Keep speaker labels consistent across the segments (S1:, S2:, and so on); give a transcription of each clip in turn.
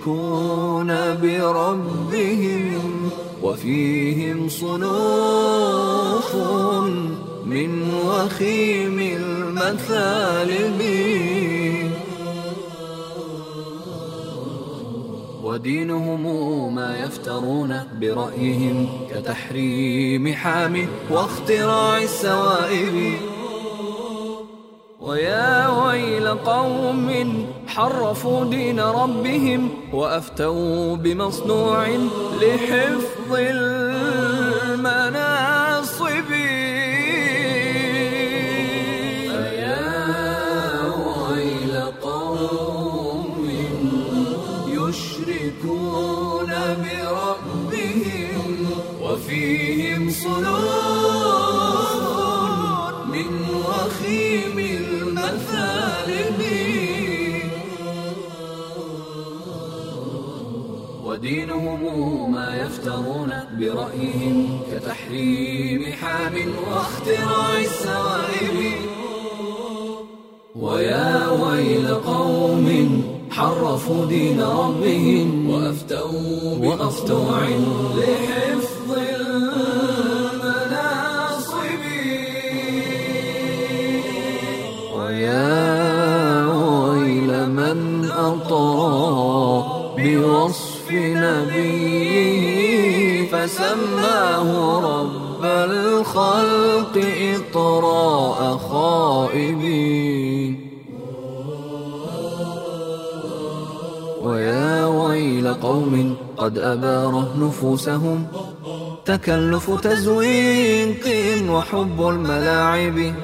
S1: يشركون بربهم وفيهم صنوف من وخيم المثالب. ودينهم ما يفترون برأيهم كتحريم حام واختراع السوائب. ويا ويل قوم حرفوا دين ربهم وأفتوا بمصنوع لحفظ المناصب. فيا ويل قوم يشركون بربهم وفيهم صلون من المثالب ودينهم ما يفترون برأيهم كتحريم حام واختراع السوائب ويا ويل قوم حرفوا دين ربهم وأفتوا بمقطوع أطاع بوصف نبيه فسماه رب الخلق إطراء خائبين. ويا ويل قوم قد أباره نفوسهم تكلف تزويق وحب الملاعب.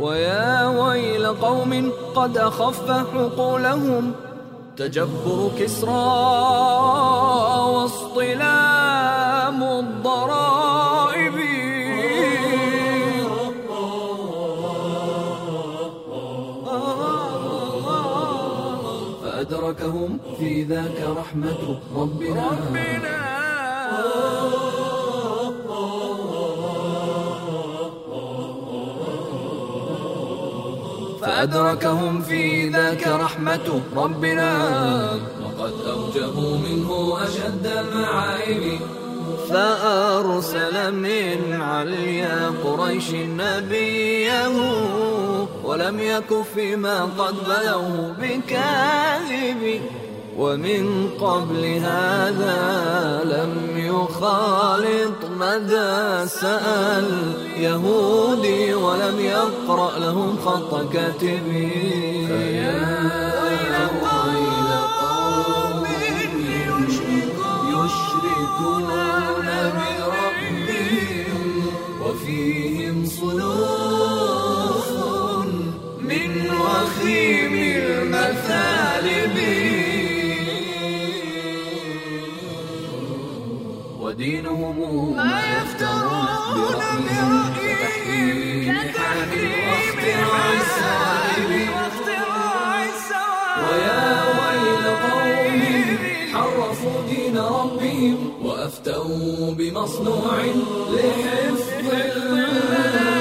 S1: ويا ويل قوم قد أخف حقولهم تجبر كسرى واصطلام الضرائب. فأدركهم في ذاك رحمة ربنا, ربنا. فأدركهم في ذاك رحمة ربنا وقد أوجبوا منه أشد المعايب. فأرسل من عليا قريش نبيه ولم يك فيما قد بلوه بكاذب. ومن قبل هذا لم يخالط مدى سأل يهودي ولم يقرأ لهم خط كاتبي فيا ويل قوم يشركون ودينهم ما يفترون حام واختراع السوائب ويا ويل قوم حرفوا دين ربهم وأفتوا بمصنوع لحفظ المال